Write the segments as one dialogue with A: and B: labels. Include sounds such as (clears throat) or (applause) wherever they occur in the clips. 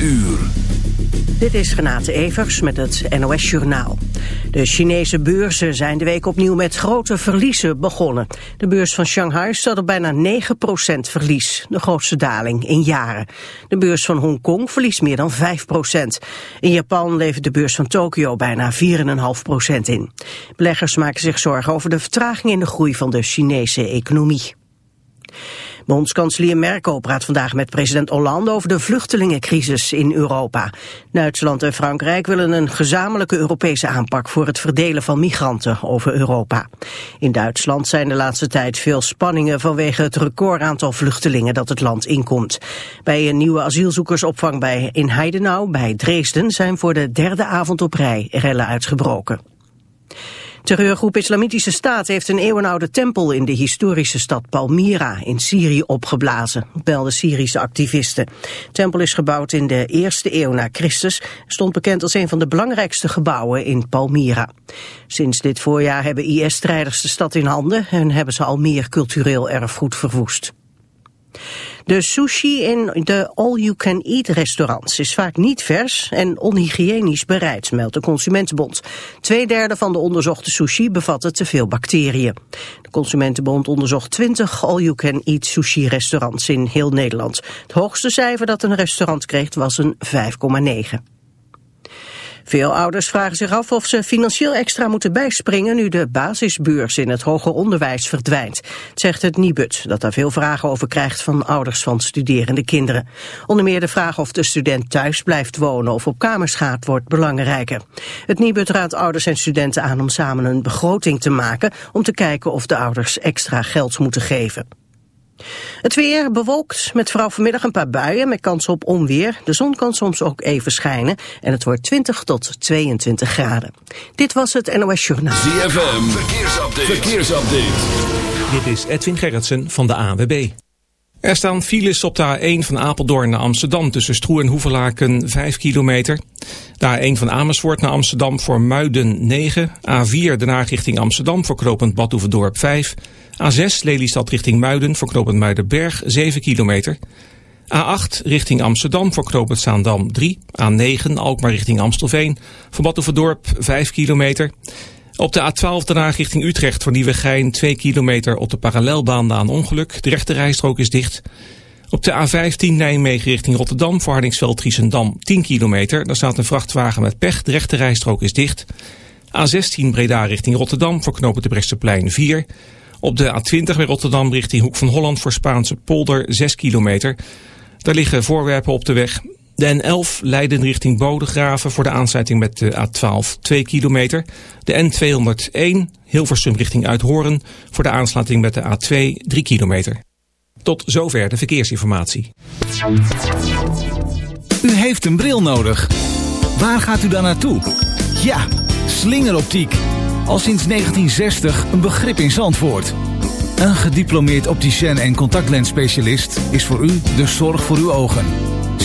A: uur.
B: Dit is Renate Evers met het NOS Journaal. De Chinese beurzen zijn de week opnieuw met grote verliezen begonnen. De beurs van Shanghai staat op bijna 9% verlies, de grootste daling in jaren. De beurs van Hongkong verliest meer dan 5%. In Japan levert de beurs van Tokio bijna 4,5% in. Beleggers maken zich zorgen over de vertraging in de groei van de Chinese economie. Bondskanselier Merkel praat vandaag met president Hollande over de vluchtelingencrisis in Europa. Duitsland en Frankrijk willen een gezamenlijke Europese aanpak voor het verdelen van migranten over Europa. In Duitsland zijn de laatste tijd veel spanningen vanwege het recordaantal vluchtelingen dat het land inkomt. Bij een nieuwe asielzoekersopvang bij in Heidenau bij Dresden zijn voor de derde avond op rij rellen uitgebroken. Terreurgroep Islamitische Staat heeft een eeuwenoude tempel in de historische stad Palmyra in Syrië opgeblazen, belden Syrische activisten. De tempel is gebouwd in de eerste eeuw na Christus, stond bekend als een van de belangrijkste gebouwen in Palmyra. Sinds dit voorjaar hebben IS-strijders de stad in handen en hebben ze al meer cultureel erfgoed verwoest. De sushi in de all-you-can-eat restaurants is vaak niet vers en onhygiënisch bereid, meldt de Consumentenbond. Tweederde van de onderzochte sushi bevatte te veel bacteriën. De Consumentenbond onderzocht 20 all-you-can-eat sushi restaurants in heel Nederland. Het hoogste cijfer dat een restaurant kreeg was een 5,9. Veel ouders vragen zich af of ze financieel extra moeten bijspringen nu de basisbeurs in het hoger onderwijs verdwijnt. Zegt het Nibud, dat daar veel vragen over krijgt van ouders van studerende kinderen. Onder meer de vraag of de student thuis blijft wonen of op kamers gaat wordt belangrijker. Het Nibud raadt ouders en studenten aan om samen een begroting te maken om te kijken of de ouders extra geld moeten geven. Het weer bewolkt met vooral vanmiddag een paar buien met kans op onweer. De zon kan soms ook even schijnen en het wordt 20 tot 22 graden. Dit was het NOS Journaal.
A: ZFM, verkeersupdate. verkeersupdate.
C: Dit is Edwin Gerritsen van de ANWB. Er staan files op de A1 van Apeldoorn naar Amsterdam tussen Stroe en Hoevelaken 5 kilometer. De A1 van Amersfoort naar Amsterdam voor Muiden 9. A4 Den Haag richting Amsterdam voor knooppunt Badhoevedorp 5. A6 Lelystad richting Muiden voor knooppunt Muidenberg 7 kilometer. A8 richting Amsterdam voor knooppunt Zaandam 3. A9 Alkmaar richting Amstelveen voor Badhoevedorp 5 kilometer. Op de A12 daarna richting Utrecht voor Nieuwegein 2 kilometer op de parallelbaan na een ongeluk. De rechte rijstrook is dicht. Op de A15 Nijmegen richting Rotterdam voor Hardingsveld-Triesendam 10 kilometer. Daar staat een vrachtwagen met pech. De rechte rijstrook is dicht. A16 Breda richting Rotterdam voor knopen de Bresseplein 4. Op de A20 bij Rotterdam richting Hoek van Holland voor Spaanse polder 6 kilometer. Daar liggen voorwerpen op de weg. De N11 Leiden richting Bodegraven voor de aansluiting met de A12 2 kilometer. De N201 Hilversum richting Uithoren voor de aansluiting met de A2 3 kilometer. Tot zover de verkeersinformatie.
D: U heeft een bril nodig. Waar gaat u dan naartoe? Ja, slingeroptiek. Al sinds 1960 een begrip in Zandvoort. Een gediplomeerd opticien en contactlensspecialist is voor u de zorg voor uw ogen.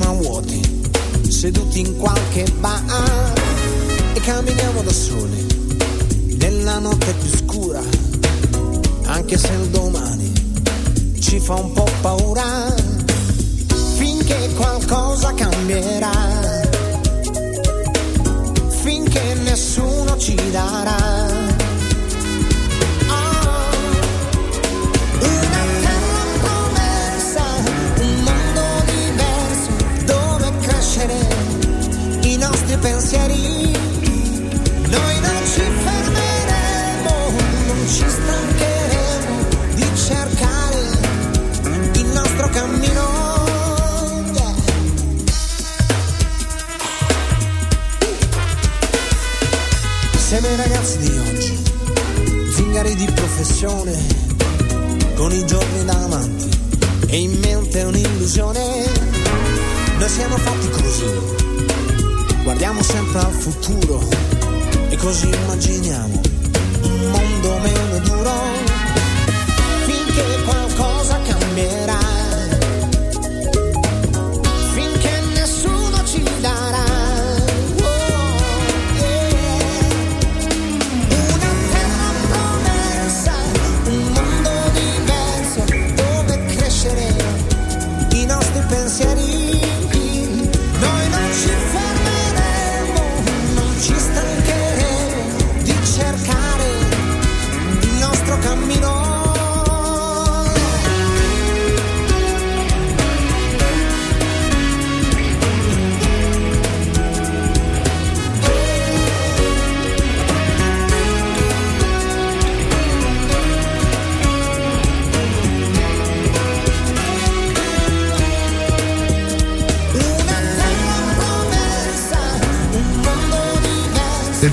E: Cinema vuoti, seduti in qualche bar e camminiamo da soli, nella notte più scura, anche se il domani ci fa un po' paura, finché qualcosa cambierà, finché nessuno ci darà pensieri. Noi non ci fermeremo, non ci stancheremo di cercare il nostro cammino. Yeah. Siamo i ragazzi di oggi, zingari di professione, con i giorni davanti e in mente un'illusione. Noi siamo fatti così Guardiamo sempre al futuro e così immaginiamo un mondo meno duro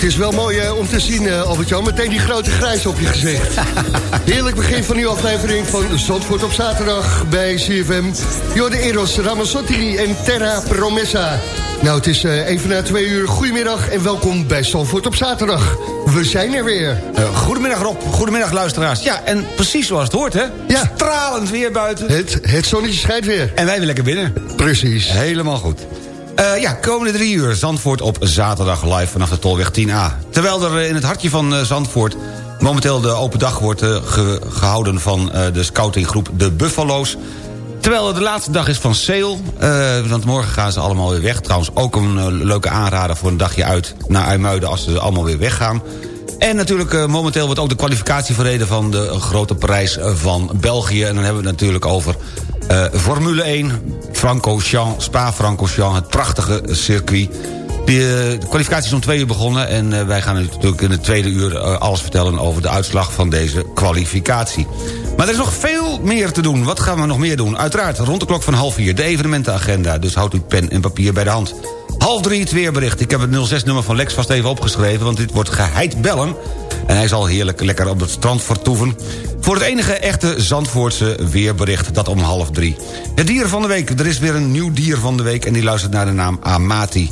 F: is wel mooi uh, om te zien, uh, Albert-Jan. Meteen die grote grijs op je gezicht. (laughs) Heerlijk begin van uw aflevering van Zandvoort op zaterdag bij CFM. Jorde Eros Ramazzotti en Terra Promessa. Nou, het is uh, even na twee uur. Goedemiddag en welkom bij Zandvoort op zaterdag. We zijn er weer.
G: goedemiddag Rob, goedemiddag luisteraars. Ja, en precies zoals het hoort, hè?
F: Ja.
G: Stralend weer buiten.
F: Het, het zonnetje schijnt weer.
G: En wij weer lekker binnen.
F: Precies.
G: Helemaal goed. Uh, ja, komende drie uur Zandvoort op zaterdag live vanaf de Tolweg 10A. Terwijl er in het hartje van uh, Zandvoort momenteel de open dag wordt uh, ge gehouden... van de scoutinggroep De Buffalo's. Terwijl het de laatste dag is van Sale. want morgen gaan ze allemaal weer weg. Trouwens ook een leuke aanrader voor een dagje uit naar IJmuiden... als ze allemaal weer weggaan. En natuurlijk momenteel wordt ook de kwalificatie verreden... van de grote prijs van België. En dan hebben we het natuurlijk over uh, Formule 1, Francorchamps, Spa-Francorchamps, het prachtige circuit. Die, uh, de kwalificatie is om twee uur begonnen... en uh, wij gaan natuurlijk in het tweede uur alles vertellen... over de uitslag van deze kwalificatie. Maar er is nog veel meer te doen. Wat gaan we nog meer doen? Uiteraard rond de klok van half vier de evenementenagenda. Dus houdt u pen en papier bij de hand. Half drie het weerbericht. Ik heb het 06-nummer van Lex vast even opgeschreven... want dit wordt geheid bellen. En hij zal heerlijk lekker op het strand vertoeven. Voor het enige echte Zandvoortse weerbericht, dat om half drie. Het dier van de week, er is weer een nieuw dier van de week... en die luistert naar de naam Amati.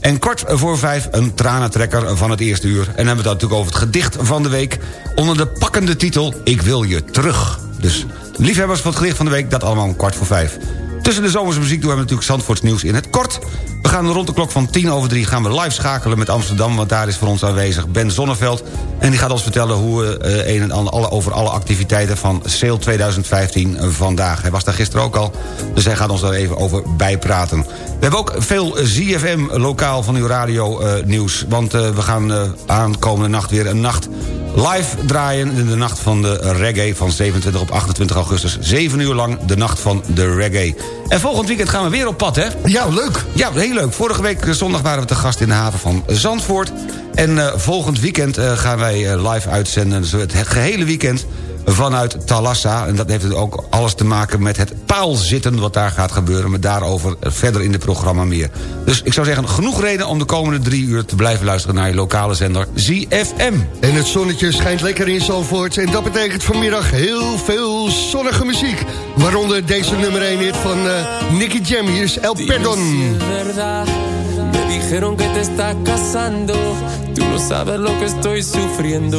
G: En kort voor vijf een tranentrekker van het eerste uur. En dan hebben we het natuurlijk over het gedicht van de week... onder de pakkende titel Ik wil je terug. Dus liefhebbers van het gedicht van de week, dat allemaal om kwart voor vijf. Tussen de zomerse muziek doen we natuurlijk Zandvoorts nieuws in het kort. We gaan rond de klok van 10 over 3 gaan we live schakelen met Amsterdam... want daar is voor ons aanwezig Ben Zonneveld. En die gaat ons vertellen hoe, uh, een en ander, over alle activiteiten van Sale 2015 vandaag. Hij was daar gisteren ook al, dus hij gaat ons daar even over bijpraten. We hebben ook veel ZFM lokaal van uw radio uh, nieuws. Want we gaan aankomende nacht weer een nacht live draaien... in de nacht van de reggae van 27 op 28 augustus. 7 uur lang de nacht van de reggae. En volgend weekend gaan we weer op pad, hè?
F: Ja, leuk.
G: Ja, heel leuk. Vorige week zondag waren we te gast in de haven van Zandvoort. En uh, volgend weekend uh, gaan wij live uitzenden. Dus het gehele weekend vanuit Talassa. En dat heeft ook alles te maken met het paalzitten wat daar gaat gebeuren. Maar daarover verder in het programma meer. Dus ik zou zeggen, genoeg reden om de komende drie uur te blijven luisteren naar je lokale zender ZFM.
F: En het zonnetje schijnt lekker in Zalvoort. En dat betekent vanmiddag heel veel zonnige muziek. Waaronder deze nummer 1 hit van uh, Nicky Jam. Hier is El Perdon.
H: Me dijeron que te estás casando. Tú no sabes lo que estoy sufriendo.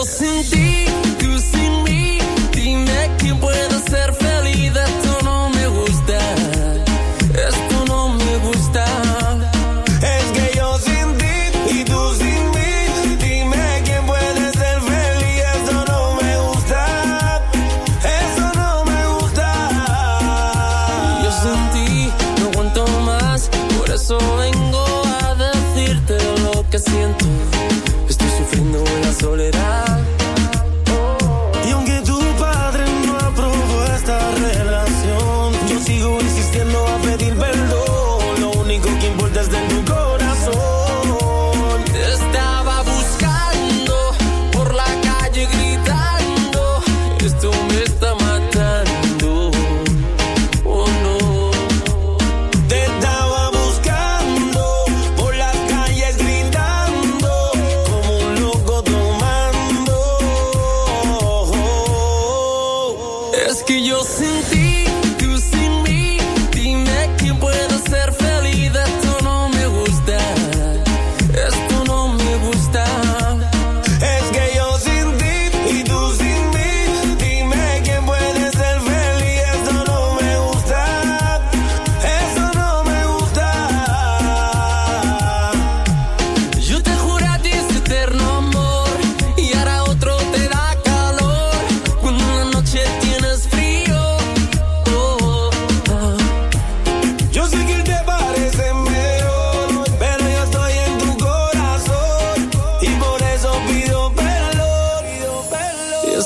H: Es que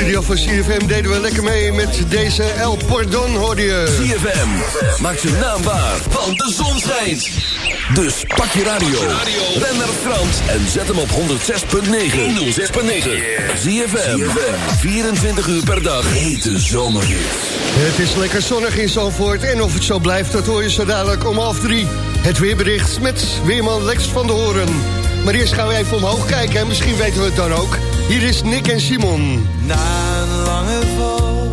F: Studio van CFM deden we lekker mee met deze El Pordon, hoor je.
A: ZFM, maak zijn naam waar, want de zon schijnt. Dus pak je radio, ren naar Frans en zet hem op 106.9. 106.9. ZFM, 24 uur per dag, hete zomerhit.
F: Het is lekker zonnig in Zalvoort en of het zo blijft, dat hoor je zo dadelijk om half drie. Het weerbericht met weerman Lex van de Horen. Maar eerst gaan we even omhoog kijken en misschien weten we het dan ook. Hier is Nick en Simon.
I: Na een lange val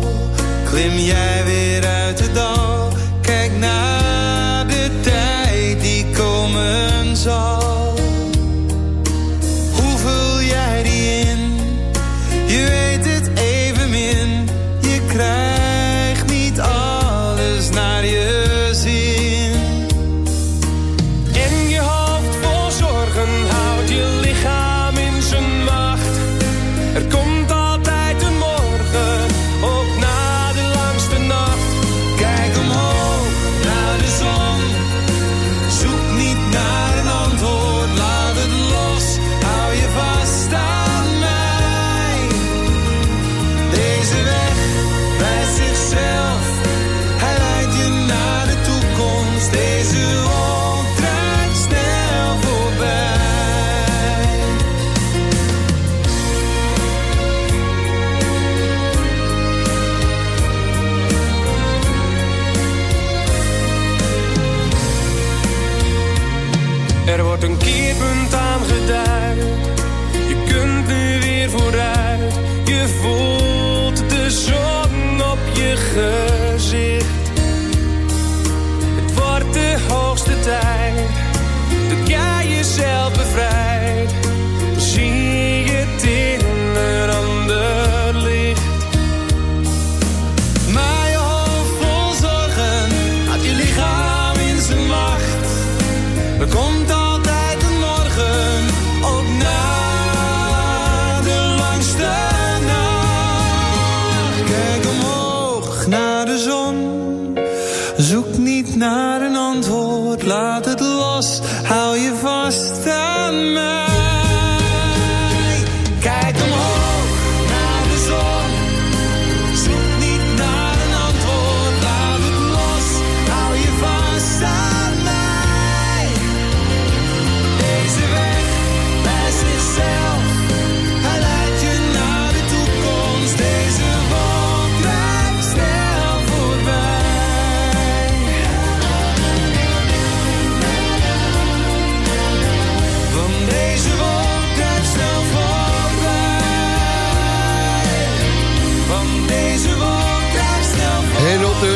I: klim jij weer uit de dal. Kijk naar de tijd die komen zal.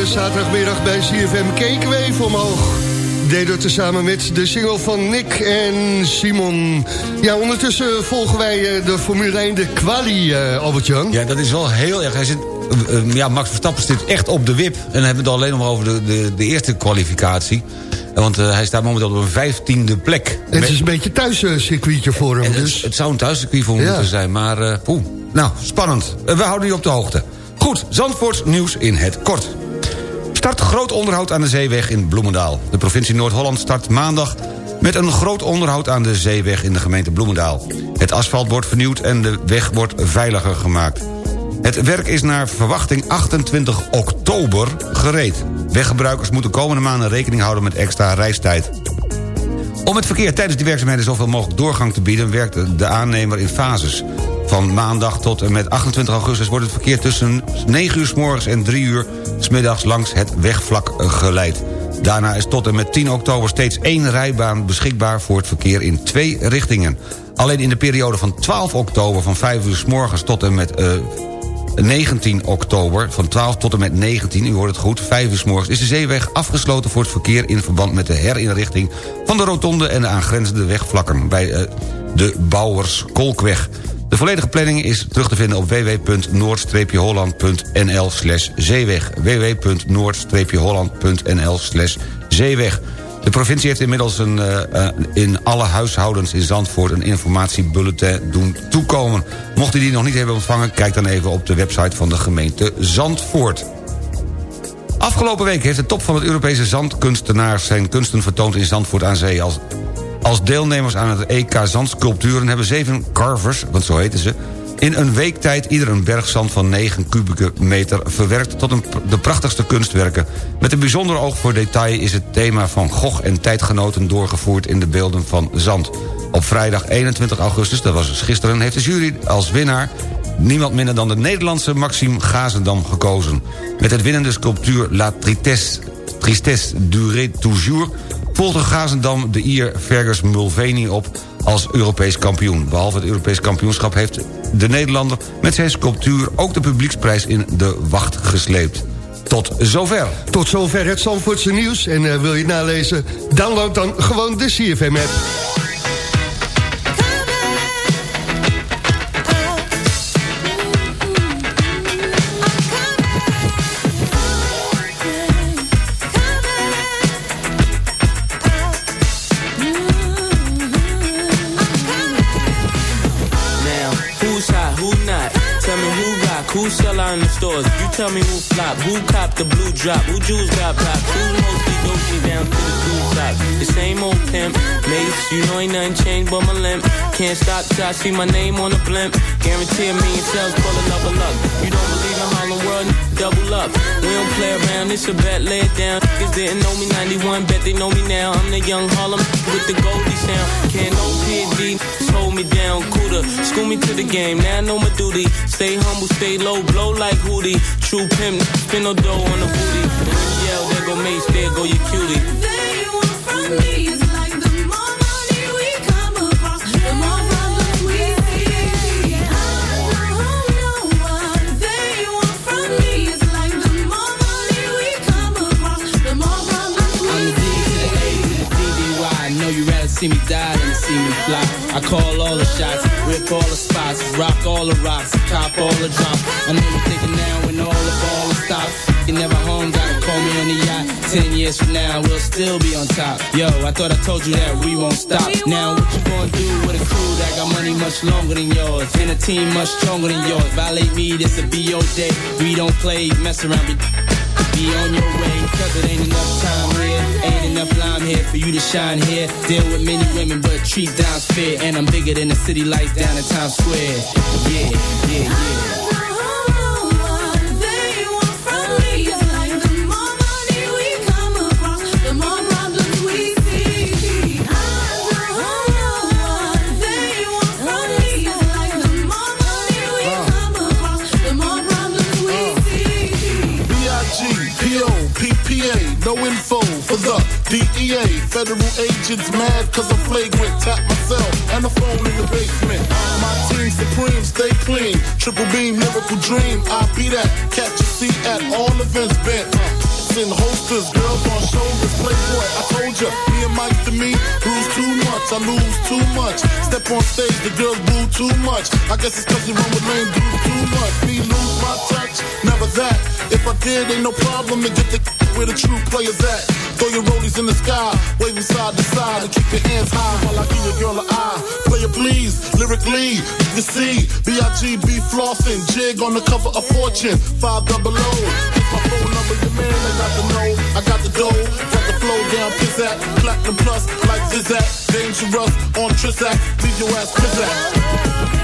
J: De
F: zaterdagmiddag bij CFM keken we even omhoog. Deden we tezamen met de single van Nick en Simon. Ja, ondertussen volgen wij eh, de Formule 1, de quali, eh, Albert-Jan.
G: Ja, dat is wel heel erg. Hij zit, eh, ja, Max Verstappen zit echt op de wip. En dan hebben we het alleen nog maar over de, de, de eerste kwalificatie. Want hij staat momenteel op een vijftiende plek.
F: Het is een beetje thuis eh, circuitje voor hem.
G: En het,
F: Dus.
G: het zou een thuiscircuit voor
F: Ja.
G: moeten zijn, maar eh poeh. Nou, spannend. We houden u op de hoogte. Goed, Zandvoorts nieuws in het kort. Start groot onderhoud aan de zeeweg in Bloemendaal. De provincie Noord-Holland start maandag met een groot onderhoud aan de zeeweg in de gemeente Bloemendaal. Het asfalt wordt vernieuwd en de weg wordt veiliger gemaakt. Het werk is naar verwachting 28 oktober gereed. Weggebruikers moeten komende maanden rekening houden met extra reistijd. Om het verkeer tijdens die werkzaamheden zoveel mogelijk doorgang te bieden... werkt de aannemer in fases. Van maandag tot en met 28 augustus wordt het verkeer tussen 9 uur s morgens en 3 uur... s middags langs het wegvlak geleid. Daarna is tot en met 10 oktober steeds één rijbaan beschikbaar... voor het verkeer in twee richtingen. Alleen in de periode van 12 oktober van 5 uur s morgens tot en met... eh, 19 oktober, van 12 tot en met 19, u hoort het goed, 5 uur s morgens... is de zeeweg afgesloten voor het verkeer in verband met de herinrichting... van de rotonde en de aangrenzende wegvlakken bij eh, de Bouwers-Kolkweg. De volledige planning is terug te vinden op www.noord-holland.nl zeeweg. www.noord-holland.nl zeeweg. De provincie heeft inmiddels een, eh, eh, in alle huishoudens in Zandvoort... een informatiebulletin doen toekomen. Mocht u die nog niet hebben ontvangen... kijk dan even op de website van de gemeente Zandvoort. Afgelopen week heeft de top van het Europese zandkunstenaars... zijn kunsten vertoond in Zandvoort aan Zee. Als, als deelnemers aan het EK Zandsculpturen hebben zeven carvers, want zo heten ze... in een week tijd ieder een berg zand van 9 kubieke meter... verwerkt tot een, de prachtigste kunstwerken. Met een bijzonder oog voor detail is het thema van Gogh en tijdgenoten... doorgevoerd in de beelden van zand. Op vrijdag 21 augustus, dat was dus gisteren... heeft de jury als winnaar niemand minder dan de Nederlandse Maxime Gazendam gekozen. Met het winnende sculptuur La Tristesse, Tristesse durait toujours... volgde Gazendam de Ier Fergus Mulvaney op als Europees kampioen. Behalve het Europees kampioenschap heeft de Nederlander... met zijn sculptuur ook de publieksprijs in de wacht gesleept. Tot zover.
F: Tot zover het Zandvoortse nieuws. En eh, wil je het nalezen? Download dan gewoon de CFM-app.
K: Sell out in the stores. You tell me who flop, who cop the blue drop, who jewels got pop, who mostly doji down to the blue top. The same old pimp, mates, you know ain't nothing changed but my limp. Can't stop till I see my name on the blimp. Guarantee a million sales, pull another luck. You don't believe in Harlem World, double up. We don't play around, it's a bet, lay it down. Niggas didn't know me 91, bet they know me now. I'm the young Harlem with the Goldie sound. Can't no PD, hold me down, cooler. School me to the game, now I know my duty. Stay humble, stay low, blow like Hootie. True pimp, spin no dough on the booty. And yell, there go Mace, there go your cutie.
I: They want from me
H: fly. I call all the shots, rip all the spots, rock all the rocks, cop all the drops. I know you're thinking now when all the ball stops. You never home, gotta call me on the yacht. Ten years from now, we'll still be on top. Yo, I thought I told you that we won't stop. Now what you gonna do with a crew that got money much longer than yours? And a team much stronger than yours. Violate me, this a be your day. We don't play, mess around, be, be on your way. Cause it ain't enough time here for you to shine here. Deal with many women, but treat down's fair. And I'm bigger than the city lights down in Times Square. Yeah, yeah, yeah.
L: DEA. Federal agents mad cause I'm flagrant. Tap myself and the phone in the basement. My team supreme, stay clean. Triple beam, lyrical dream. I be that. Catch a seat at all events bent. It's uh. in holsters, girls on shoulders. Playboy, I told ya. Me and Mike to me, lose too much. I lose too much. Step on stage, the girls boo too much. I guess it's cause you run with lame dudes too much. Me lose my touch, never that. If I did, ain't no problem to get the where the true players at. Throw your rollies in the sky, waving side to side, and keep your hands high while I give your girl an eye. Player please, lyrically, you can see B.I.G.B. flossing, jig on the cover of Fortune, five double O. My phone number, your man, I got the know, I got the dough, got the flow down, piss at, platinum plus, like Zizak, dangerous on Trizac, leave your ass piss
I: Gimme,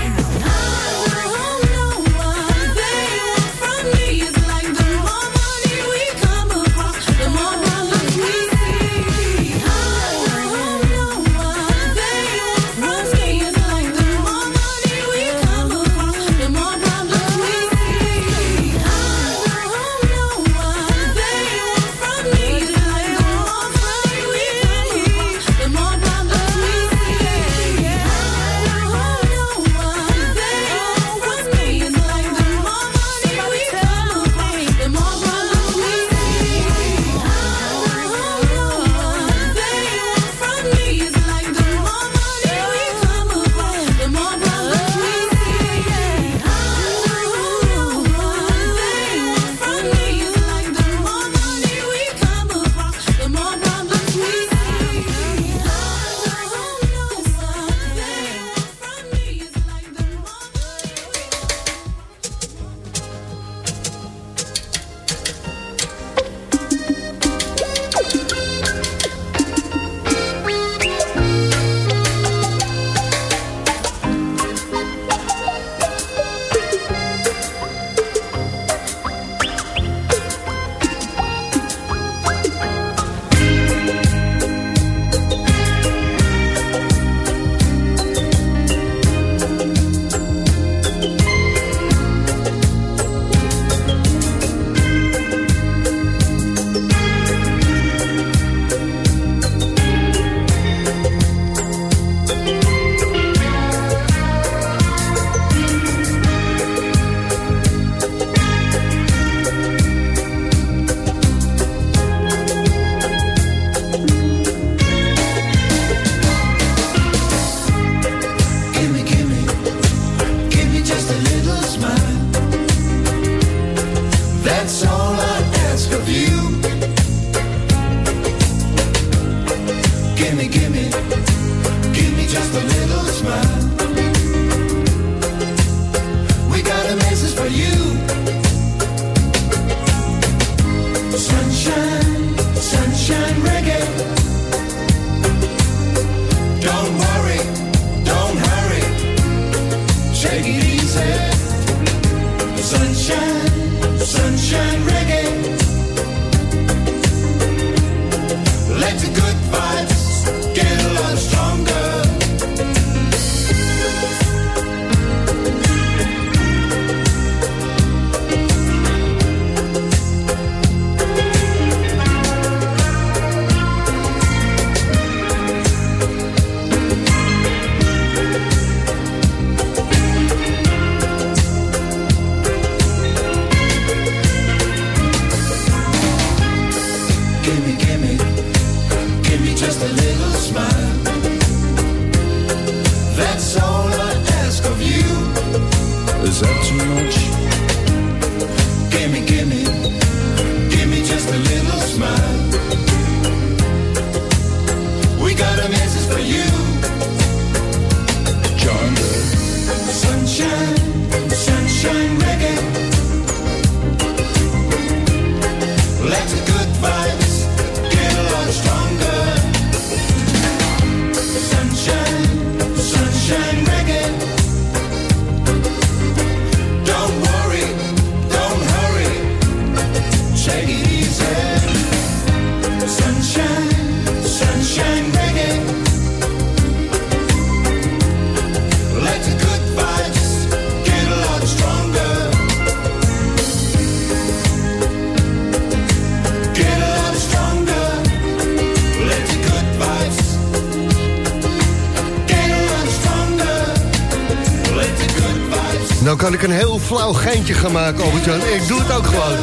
F: een heel flauw geintje gaan maken, Albert-Jan. Ik doe het ook gewoon.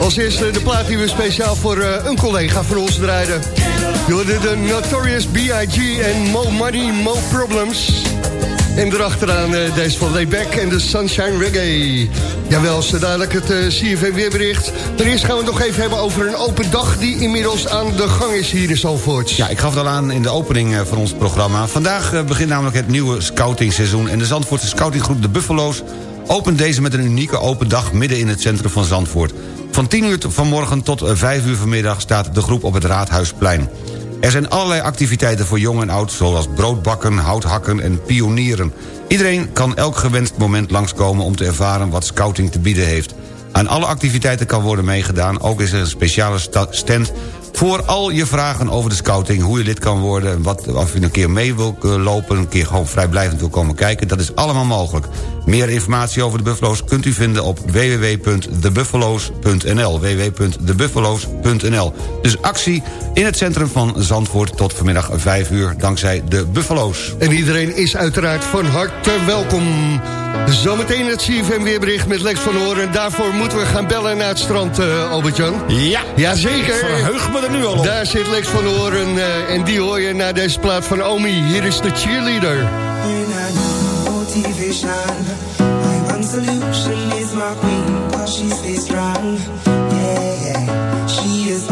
F: Als eerste de plaat die we speciaal voor eh, een collega van ons draaiden. Hoorde de Notorious B.I.G. en Mo Money, Mo Problems. En erachteraan eh, deze van Layback en de Sunshine Reggae. Jawel, zo dadelijk het eh, CFM weerbericht. Maar eerst gaan we het nog even hebben over een open dag... die inmiddels aan de gang is hier in Zalvoort.
G: Ja, ik gaf het al aan in de opening van ons programma. Vandaag begint namelijk het nieuwe scoutingseizoen... en de Zandvoortse scoutinggroep De Buffalo's opent deze met een unieke open dag... midden in het centrum van Zandvoort. Van 10 uur vanmorgen tot eh, 5 uur vanmiddag staat de groep op het Raadhuisplein. Er zijn allerlei activiteiten voor jong en oud... zoals broodbakken, houthakken en pionieren. Iedereen kan elk gewenst moment langskomen om te ervaren wat scouting te bieden heeft. Aan alle activiteiten kan worden meegedaan. Ook is er een speciale sta- stand voor al je vragen over de scouting. Hoe je lid kan worden, en wat, of je een keer mee wil eh, lopen... een keer gewoon vrijblijvend wil komen kijken. Dat is allemaal mogelijk. Meer informatie over de Buffalo's kunt u vinden op www.thebuffalo's.nl www.thebuffalo's.nl Dus actie in het centrum van Zandvoort tot vanmiddag 5 uur... dankzij de Buffalo's.
F: En iedereen is uiteraard van harte welkom. Zometeen het CFM weerbericht met Lex van Horen. Daarvoor moeten we gaan bellen naar het strand, eh, Albert-Jan.
G: Ja,
F: Jazeker.
G: ik verheug me er nu al op.
F: Daar zit Lex van Horen eh, en die hoor je naar deze plaat van Omi. Hier is de cheerleader.
M: My one solution is my queen, cause she stays strong. Yeah, yeah. She is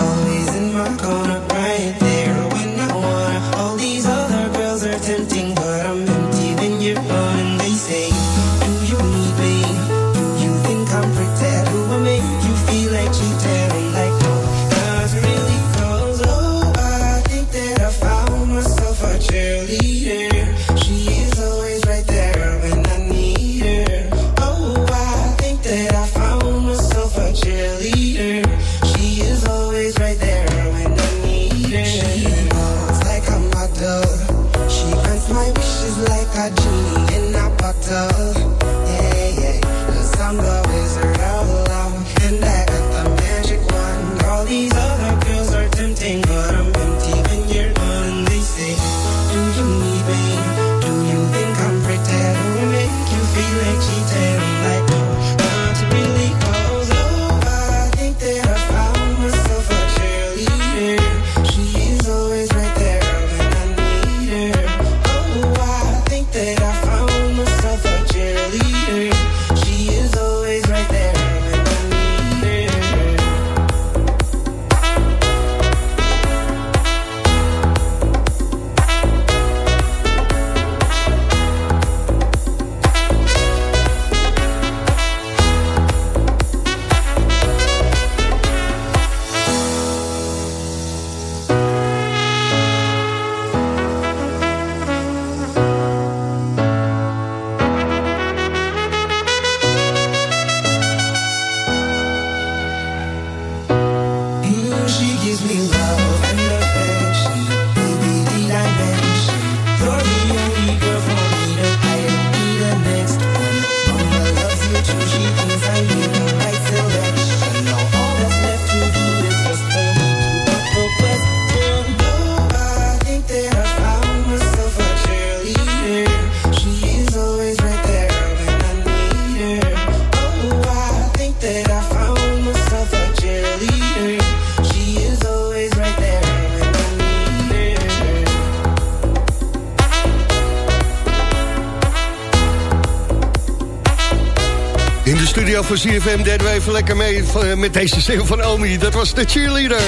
F: CFM deden we even lekker mee van- met deze single van Omi. Dat was de cheerleader.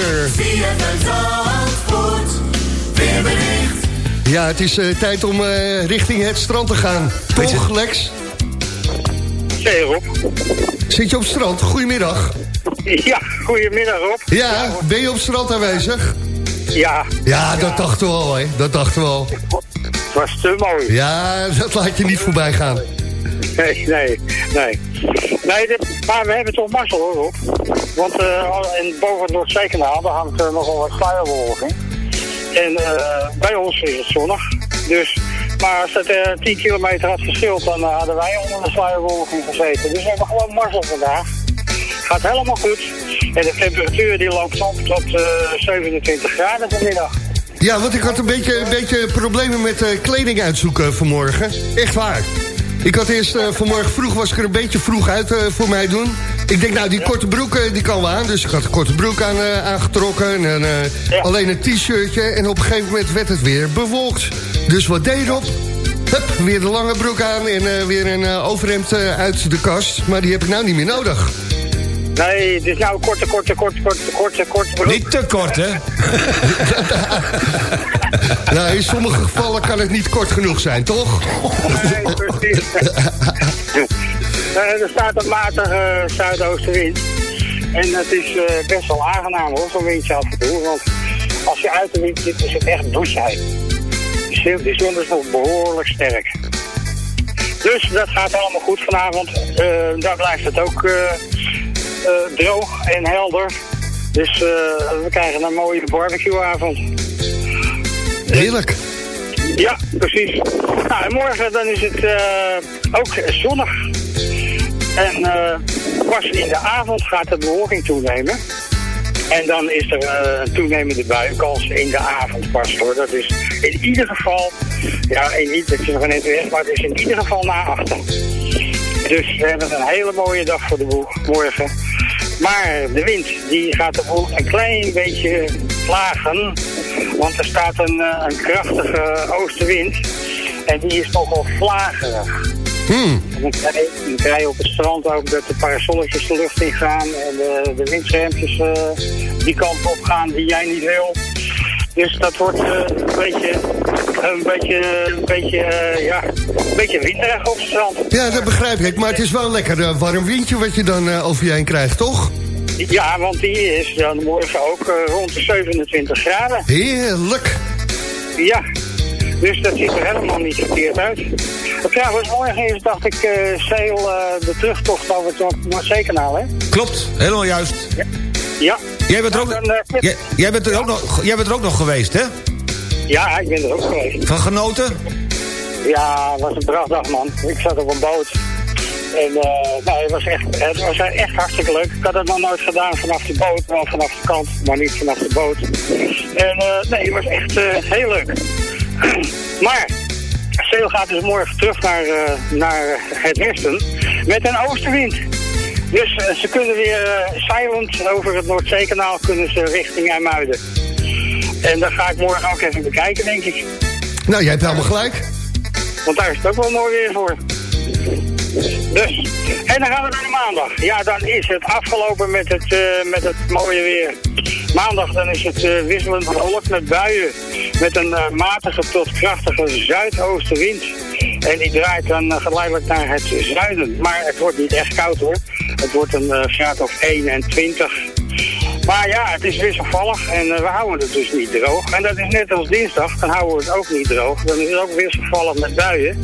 F: Ja, het is eh, tijd om eh, richting het strand te gaan. Toch, Lex?
N: Zeg Rob.
F: Zit je op het strand? Goedemiddag.
N: Ja, goedemiddag Rob.
F: Ja, ben je op het strand aanwezig?
N: Ja.
F: Ja, dat dachten we al, hè. Dat dachten we al.
N: Het was te mooi.
F: Ja, dat laat je niet voorbij gaan.
N: Nee, nee, nee. Nee, maar we hebben toch mazzel hoor Rob. Want eh, al- en boven het Noordzeekanaal, hangt uh, nogal wat sluierbewolking. En eh, bij ons is het zonnig. Dus, maar als het eh 10 kilometer had geschild, dan eh, hadden wij onder de sluierbewolking gezeten. Dus we hebben gewoon mazzel vandaag. Gaat helemaal goed. En de temperatuur die loopt op tot eh 27 graden vanmiddag.
F: Ja, want ik had een beetje, een beetje problemen met eh, kleding uitzoeken vanmorgen. Echt waar. Ik had eerst eh, vanmorgen vroeg, was ik er een beetje vroeg uit eh, voor mij doen. Ik denk, nou, die korte broek, eh, die kan wel aan. Dus ik had een korte broek aan, eh, aangetrokken. En eh, alleen een t-shirtje. En op een gegeven moment werd het weer bewolkt. Dus wat deed Rob? Hup, weer de lange broek aan en eh, weer een eh, overhemd uit de kast. Maar die heb ik nou niet meer nodig.
N: Nee, het is nou een korte, korte, korte, korte, korte, korte broek.
G: Niet te kort, hè? (laughs) (laughs)
F: nou, in sommige gevallen kan het niet kort genoeg zijn, toch? (laughs)
N: Nee, precies. (laughs) Eh, er staat een matige eh, zuidoostenwind. En het is eh, best wel aangenaam hoor, zo'n windje af en toe. Want als je uit de wind zit, is het echt doucheheid. De zon- is nog behoorlijk sterk. Dus dat gaat allemaal goed vanavond. Daar blijft het ook droog en helder. Dus we krijgen een mooie barbecueavond.
F: Heerlijk.
N: Ja, precies. Nou, en morgen dan is het eh, ook zonnig. En eh, pas in de avond gaat de bewolking toenemen. En dan is er eh, een toenemende buienkans in de avond pas hoor. Dat is in ieder geval, ja, in, i- het is nog net weg, maar het is in ieder geval na achter. Dus we hebben een hele mooie dag voor de boeg morgen. Maar de wind die gaat boel een klein beetje Want er staat een, eh, een krachtige oostenwind. En die is nogal vlagerig.
F: Hmm.
N: Dan krijg, je, dan krijg je op het strand ook dat de parasolletjes de lucht in gaan. En de, de windschermpjes eh, die kant op gaan die jij niet wil. Dus dat wordt eh, een beetje, een beetje, een beetje, ja, een beetje winderig op het strand.
F: Ja, dat begrijp ik. Maar het is wel een lekker eh, warm windje wat je dan over je heen krijgt, toch?
N: Ja, want die is dan morgen ook eh, rond de 27 graden.
F: Heerlijk.
N: Ja, dus dat ziet er helemaal niet verkeerd uit. Trouwens, morgen is, dacht ik, eh zeil eh, de terugtocht over het Noordzeekanaal, hè?
G: Klopt, helemaal juist.
N: Ja.
G: Jij bent, er ook,
N: Nou, dan,
G: jij, jij, bent er ook nog, jij bent er ook nog geweest, hè?
N: Ja, ik ben er ook geweest.
G: Van genoten?
N: Ja, het was een prachtdag, man. Ik zat op een boot. En eh, nou, het, was echt, het was echt hartstikke leuk. Ik had het nog nooit gedaan vanaf de boot, wel vanaf de kant, maar niet vanaf de boot. En eh, nee, het was echt eh, heel leuk. (clears throat) maar, Seel gaat dus morgen terug naar, naar het westen met een oostenwind. Dus ze kunnen weer silent over het Noordzeekanaal kunnen ze richting IJmuiden. En dat ga ik morgen ook even bekijken, denk ik.
F: Nou, jij hebt helemaal gelijk.
N: Want daar is het ook wel mooi weer voor. Dus, en dan gaan we naar de maandag. Ja, dan is het afgelopen met het, eh, met het mooie weer. Maandag dan is het eh, wisselend bewolkt met buien. Met een eh, matige tot krachtige zuidoostenwind. En die draait dan geleidelijk naar het zuiden. Maar het wordt niet echt koud hoor. Het wordt een graad of 21. Maar ja, het is wisselvallig en eh, we houden het dus niet droog. En dat is net als dinsdag, dan houden we het ook niet droog. Dan is het ook wisselvallig met buien.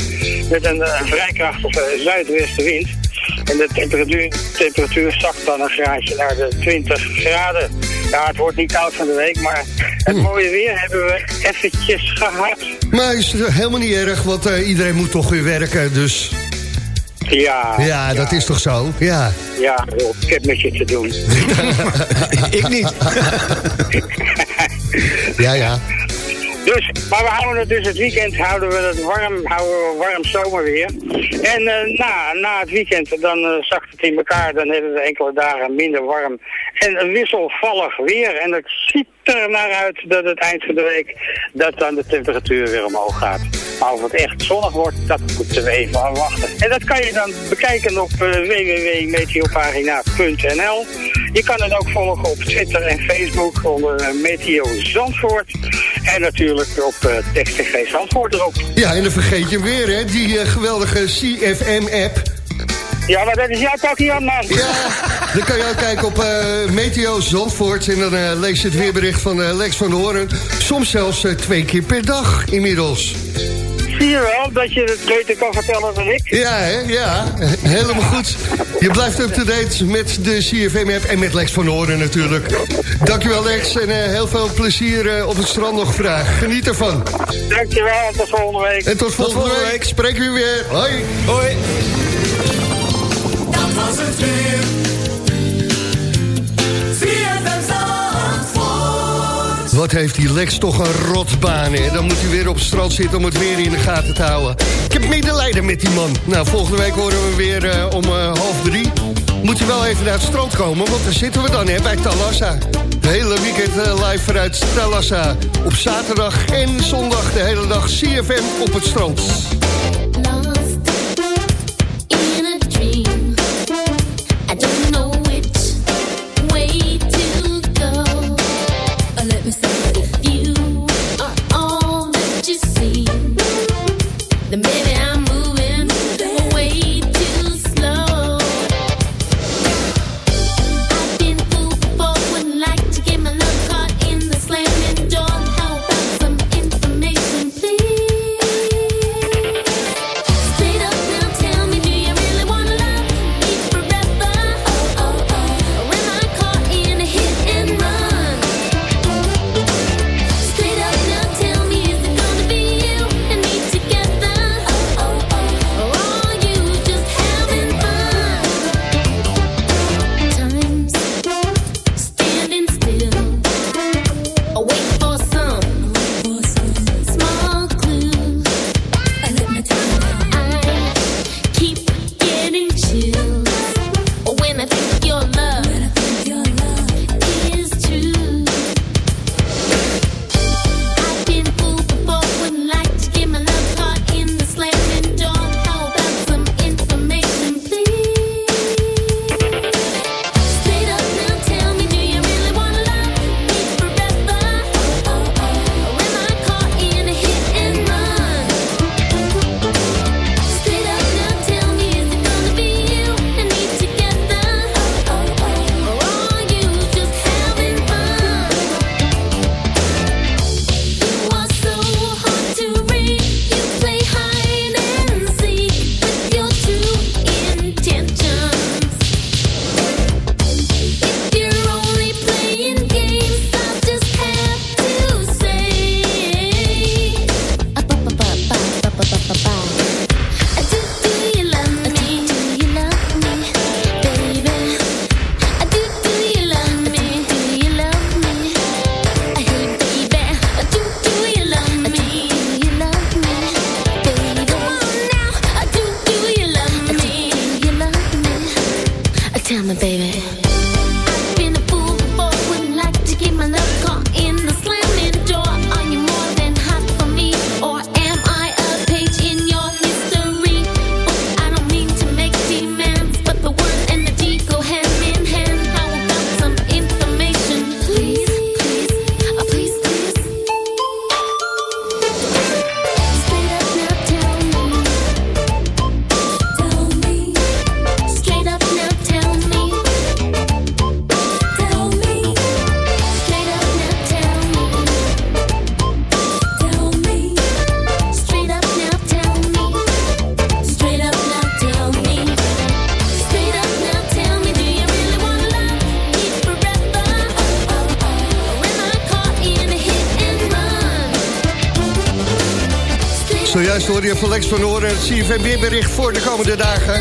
N: Met een, eh, een vrij krachtige zuidwestenwind. En de temperatuur, temperatuur zakt dan een graadje naar de 20 graden. Ja, het wordt niet koud van de week, maar het mooie weer hebben we eventjes gehad.
F: Maar is het helemaal niet erg, want eh, iedereen moet toch weer werken, dus...
N: Ja,
F: Ja, dat is toch zo? Ja.
N: ja, Rob, ik heb met je te doen. (laughs)
G: ik niet. (laughs)
F: ja, ja.
N: Dus, maar we houden het dus het weekend houden we het warm, houden we warm zomerweer. En eh, na, na het weekend dan zakt het in elkaar, dan hebben we enkele dagen minder warm. En een wisselvallig weer. En het ziet er naar uit dat het eind van de week dat dan de temperatuur weer omhoog gaat. Maar of het echt zonnig wordt, dat moeten we even afwachten. En dat kan je dan bekijken op uh, www.meteopagina.nl. Je kan het ook volgen op Twitter en Facebook onder uh, Meteo Zandvoort. En natuurlijk op uh, Zandvoort erop.
O: Ja, en dan vergeet je hem weer, hè, die uh, geweldige CFM-app.
N: Ja, maar dat is jouw pakje aan, man.
O: Ja, dan kan je ook kijken op uh, Meteo Zandvoort. En dan uh, lees je het weerbericht van Lex van de Hoorn. Soms zelfs twee keer per dag inmiddels.
N: Zie je wel dat je het beter kan vertellen dan ik?
O: Ja, hè? ja. Helemaal goed. Je blijft up-to-date met de CFM-app en met Lex van de Hoorn natuurlijk. Dankjewel Lex en heel veel plezier op het strand nog vandaag. Geniet ervan.
N: Dankjewel, tot volgende week.
O: En tot volgende, tot volgende week. week. Spreken we weer. Hoi.
P: Hoi. Dat was het weer.
O: Heeft die Lex toch een rotbaan, hè? Dan moet hij weer op het strand zitten om het weer in de gaten te houden. Ik heb medelijden met die man. Nou, volgende week horen we weer uh, om uh, half drie. Moet je wel even naar het strand komen, want daar zitten we dan, hè, bij Talassa. De hele weekend uh, live vanuit Talassa. Op zaterdag en zondag de hele dag CFM op het strand. Je van Lex van Horen het CFM weerbericht voor de komende dagen.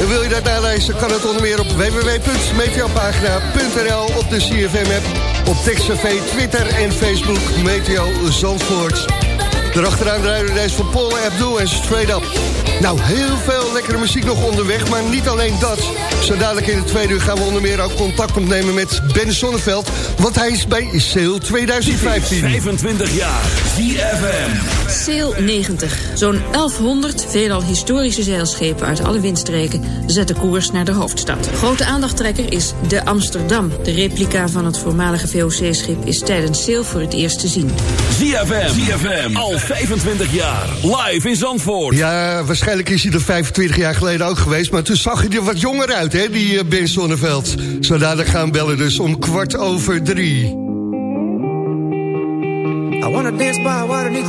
O: En wil je dat nalezen, kan het onder meer op www.meteopagina.nl op de CFM-app, op TextCV, Twitter en Facebook Meteo Zandvoort. Erachteraan we deze van Paul Abdul en Straight Up.
F: Nou, heel veel lekkere muziek nog onderweg, maar niet alleen dat. Zo dadelijk in de tweede uur gaan we onder meer ook contact opnemen met Ben Sonneveld. Want hij is bij Sale 2015.
A: 25 jaar. ZFM.
Q: Sail 90. Zo'n 1100 veelal historische zeilschepen uit alle windstreken zetten koers naar de hoofdstad. Grote aandachttrekker is de Amsterdam. De replica van het voormalige VOC-schip is tijdens Sail voor het eerst te zien.
A: ZFM. ZFM. Al 25 jaar. Live in Zandvoort.
F: Ja, waarschijnlijk is hij er 25 jaar geleden ook geweest... maar toen zag hij er wat jonger uit, hè, die eh, Ben Sonneveld. Zo dadelijk gaan we bellen dus om kwart over drie.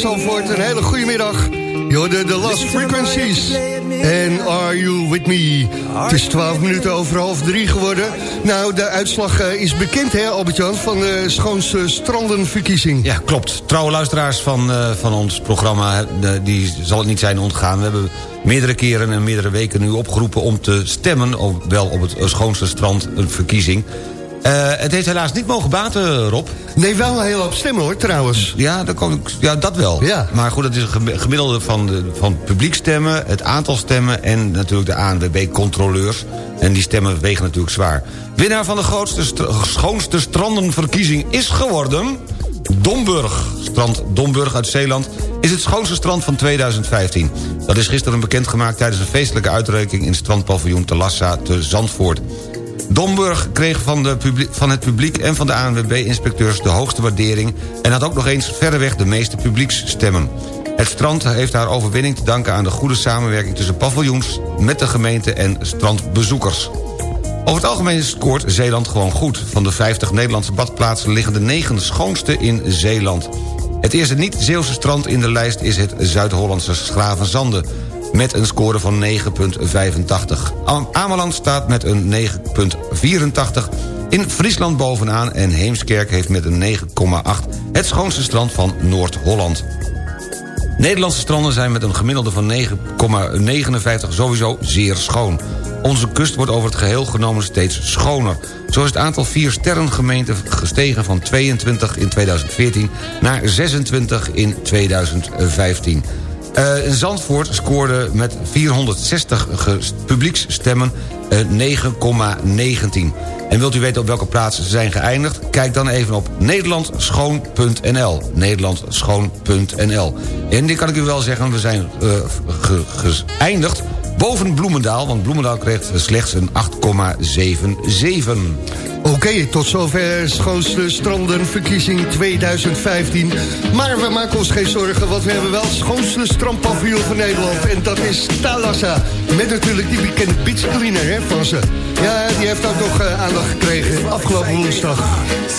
F: Zandvoort. Een hele goede middag. Je hoorde de Last Frequencies. En Are You With Me? Het is 12 minuten over half drie geworden. Nou, de uitslag eh, is bekend, hè, Albert-Jan, van de Schoonste Strandenverkiezing.
G: Ja, klopt. Trouwe luisteraars van, eh, van ons programma, die zal het niet zijn ontgaan. We hebben meerdere keren en meerdere weken nu opgeroepen om te stemmen... Op, wel op het schoonste strand, een verkiezing. Eh, het heeft helaas niet mogen baten, Rob.
F: Nee, wel een hele hoop stemmen, hoor, trouwens.
G: Ja, dat, ik, ja, dat wel.
F: Ja.
G: Maar goed, het is een gem- gemiddelde van, de, van publiekstemmen... het aantal stemmen en natuurlijk de ANWB-controleurs. En die stemmen wegen natuurlijk zwaar. Winnaar van de grootste, schoonste strandenverkiezing is geworden... Domburg. Strand Domburg uit Zeeland is het schoonste strand van 2015. Dat is gisteren bekendgemaakt tijdens een feestelijke uitreiking... in het strandpaviljoen Telassa te Zandvoort. Domburg kreeg van, de van het publiek en van de ANWB-inspecteurs de hoogste waardering... en had ook nog eens verreweg de meeste publieksstemmen. Het strand heeft haar overwinning te danken aan de goede samenwerking... tussen paviljoens, met de gemeente en strandbezoekers. Over het algemeen scoort Zeeland gewoon goed. Van de 50 Nederlandse badplaatsen liggen de negen schoonste in Zeeland. Het eerste niet-Zeeuwse strand in de lijst is het Zuid-Hollandse Schravenzande... met een score van 9,85. Am- Ameland staat met een 9,84. In Friesland bovenaan en Heemskerk heeft met een 9,8... het schoonste strand van Noord-Holland. Nederlandse stranden zijn met een gemiddelde van 9,59 sowieso zeer schoon. Onze kust wordt over het geheel genomen steeds schoner. Zo is het aantal vier sterrengemeenten gestegen van 22 in 2014 naar 26 in 2015. Eh, Zandvoort scoorde met 460 ges- publieksstemmen eh, 9,19. En wilt u weten op welke plaatsen ze zijn geëindigd? Kijk dan even op nederlandschoon.nl. Nederlandschoon.nl. En dit kan ik u wel zeggen, we zijn eh, ge- geëindigd boven Bloemendaal... want Bloemendaal kreeg slechts een 8,77.
F: Oké, tot zover schoonste strandenverkiezing 2015. Maar we maken ons geen zorgen, want we hebben wel het schoonste strandpaviljoen van Nederland. En dat is Talassa. Met natuurlijk die bekende beach cleaner hè, van ze. Ja, die heeft ook nog eh, aandacht gekregen afgelopen woensdag.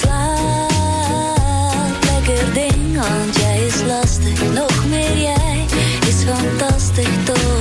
R: Slaap, lekker ding, want jij is lastig. Nog meer jij is fantastisch toch.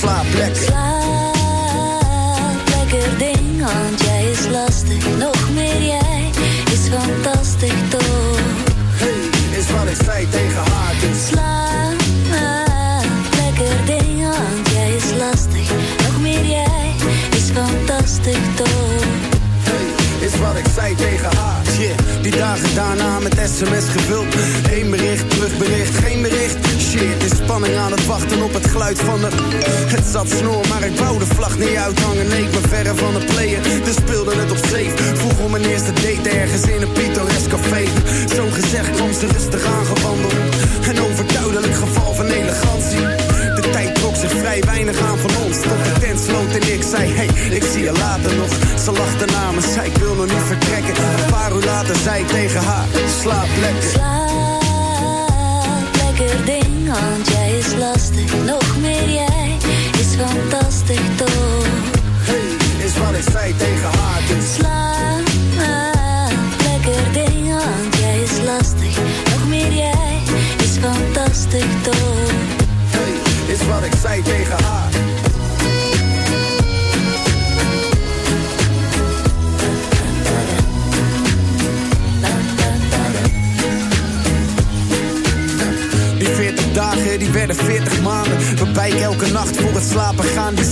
S: Slaap lekker.
R: Slaap, lekker ding, want jij is lastig. Nog meer jij is fantastisch toch.
S: Hey, is wat ik zei tegen haar, dus.
R: Slaap, lekker ding, want jij is lastig. Nog meer jij is fantastisch toch.
S: Hey, is wat ik zei tegen haar. Die dagen daarna met sms gevuld. Eén bericht, terugbericht, geen bericht. Shit, is spanning aan het wachten op het geluid van de... Het zat snor, maar ik wou de vlag niet uithangen. Nee, ik ben verre van het player, dus speelde het op safe. Vroeg om mijn eerste date ergens in een pittoresk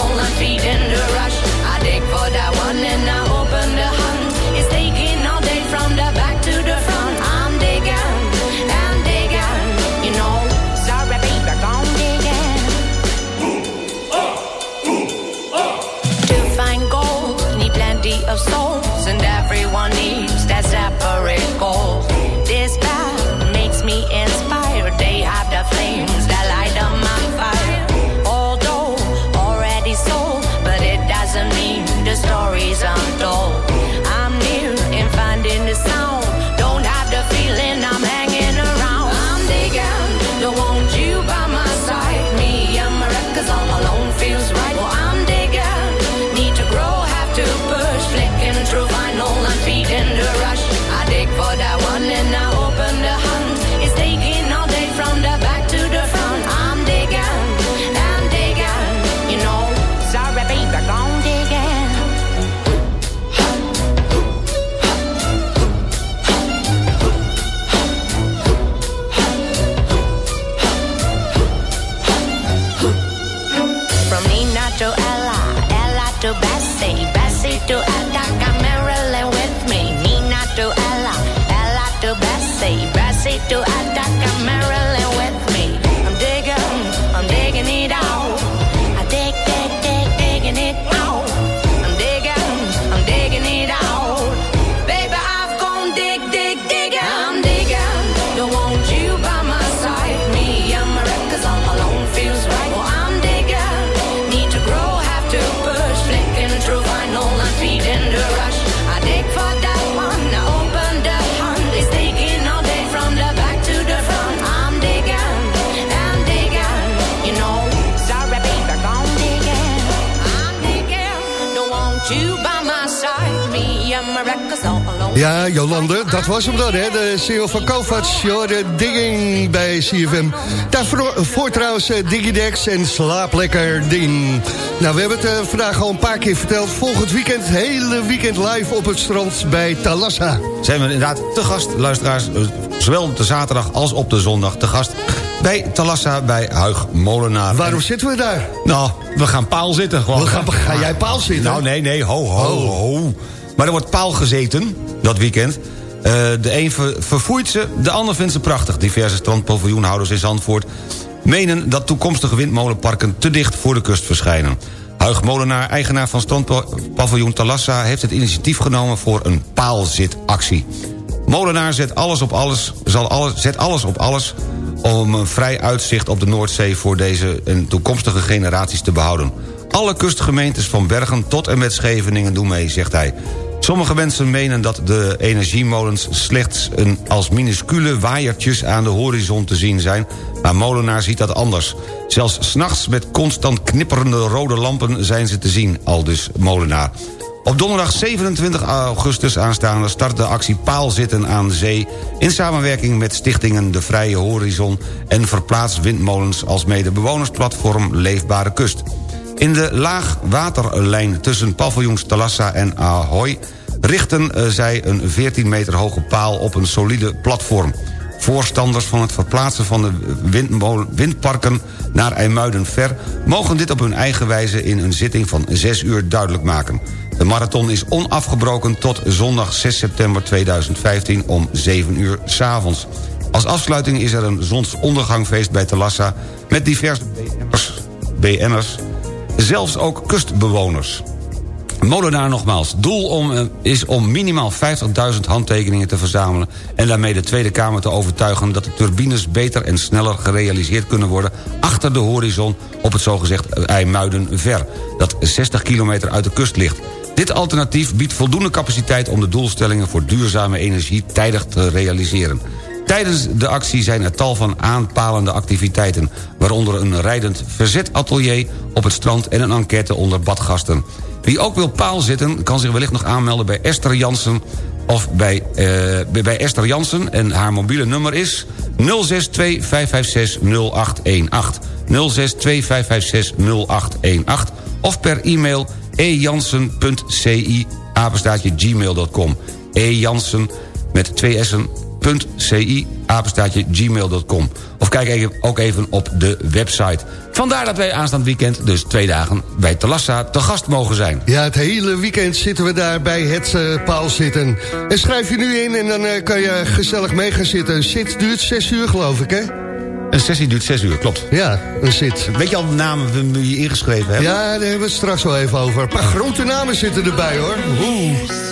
T: on her feet.
F: Ja, Jolande, dat was hem dan, hè? De single van Kovacs, de Digging bij CFM. Daarvoor voor trouwens eh, Digidex en Slaap Lekker Ding. Nou, we hebben het eh, vandaag al een paar keer verteld. Volgend weekend, hele weekend live op het strand bij Talassa.
G: Zijn we inderdaad te gast, luisteraars... eh, zowel op de zaterdag als op de zondag te gast... bij Talassa bij Huig Molenaar.
F: Waarom zitten we daar?
G: Nou, we gaan paal zitten gewoon.
F: We gaan- ga jij paal zitten?
G: Nou, nee, nee, ho, ho,
F: Oh.
G: ho. Maar er wordt paal gezeten, dat weekend. Eh, de een ver- verfoeit ze, de ander vindt ze prachtig. Diverse strandpaviljoenhouders in Zandvoort... menen dat toekomstige windmolenparken te dicht voor de kust verschijnen. Huig Molenaar, eigenaar van strandpaviljoen Talassa... heeft het initiatief genomen voor een paalzitactie. Molenaar zet alles op alles, zal alles, zet alles op alles om een vrij uitzicht op de Noordzee... voor deze en toekomstige generaties te behouden. Alle kustgemeentes van Bergen tot en met Scheveningen doen mee, zegt hij. Sommige mensen menen dat de energiemolens slechts een als minuscule waaiertjes aan de horizon te zien zijn... maar Molenaar ziet dat anders. Zelfs s'nachts met constant knipperende rode lampen zijn ze te zien, aldus Molenaar. Op donderdag 27 augustus aanstaande start de actie Paal Zitten aan Zee... in samenwerking met stichtingen De Vrije Horizon... en Verplaats Windmolens als mede bewonersplatform Leefbare Kust. In de laagwaterlijn tussen paviljoens Talassa en Ahoy... richten eh, zij een 14 meter hoge paal op een solide platform. Voorstanders van het verplaatsen van de windparken naar IJmuiden-Ver... mogen dit op hun eigen wijze in een zitting van 6 uur duidelijk maken. De marathon is onafgebroken tot zondag 6 september 2015 om 7 uur s'avonds. Als afsluiting is er een zonsondergangfeest bij Talassa... met diverse BN'ers, BN'ers zelfs ook kustbewoners. Molenaar nogmaals. Doel om, eh, is om minimaal 50.000 handtekeningen te verzamelen... en daarmee de Tweede Kamer te overtuigen... dat de turbines beter en sneller gerealiseerd kunnen worden... achter de horizon op het zogezegd IJmuiden-Ver... dat 60 kilometer uit de kust ligt. Dit alternatief biedt voldoende capaciteit... om de doelstellingen voor duurzame energie tijdig te realiseren. Tijdens de actie zijn er tal van aanpalende activiteiten... waaronder een rijdend verzetatelier op het strand... en een enquête onder badgasten. Wie ook wil paal zitten, kan zich wellicht nog aanmelden bij Esther Jansen... of bij, eh, bij- Esther Jansen en haar mobiele nummer is 062 556 0818. 062 556 0818. Of per e-mail ejansen.ci apenstaatje gmail.com. ejansen met twee s'en gmail.com. Of kijk even, ook even op de website. Vandaar dat wij aanstaand weekend, dus twee dagen... bij Talassa te gast mogen zijn.
F: Ja, het hele weekend zitten we daar bij het eh, paal zitten. En schrijf je nu in en dan eh, kan je gezellig mee gaan zitten. Een zit duurt zes uur, geloof ik, hè?
G: Een sessie duurt zes uur, klopt.
F: Ja, een zit.
G: Weet je al de namen die je ingeschreven hebt?
F: Ja, daar hebben we het straks wel even over. Een paar grote namen zitten erbij, hoor. Oeh.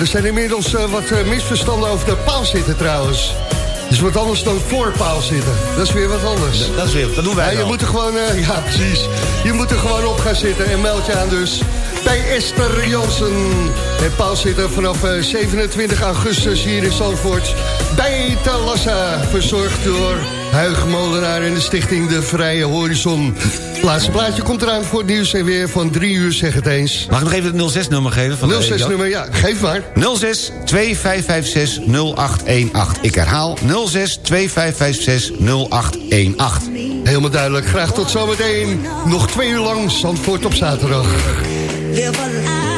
F: Er zijn inmiddels eh, wat eh, misverstanden over de paalzitten trouwens. Dus wat anders dan voor paal zitten. Dat is weer wat anders.
G: Dat, is weer, dat doen wij
F: ja, je moet er gewoon, eh, (laughs) ja precies. Je moet er gewoon op gaan zitten en meld je aan dus bij Esther Jansen. En paal zitten vanaf eh, 27 augustus hier in Zandvoort. Bij Talassa, verzorgd door Huig Molenaar en de stichting De Vrije Horizon. Het laatste plaatje komt eraan voor het nieuws en weer van drie uur, zeg het eens.
G: Mag ik nog even het 06-nummer geven? Van de
F: 06
G: regio?
F: nummer, ja, geef maar.
G: 06 2556 0818. Ik herhaal 06 2556 0818.
F: Helemaal duidelijk. Graag tot zometeen. Nog twee uur lang Zandvoort op zaterdag.
A: Tot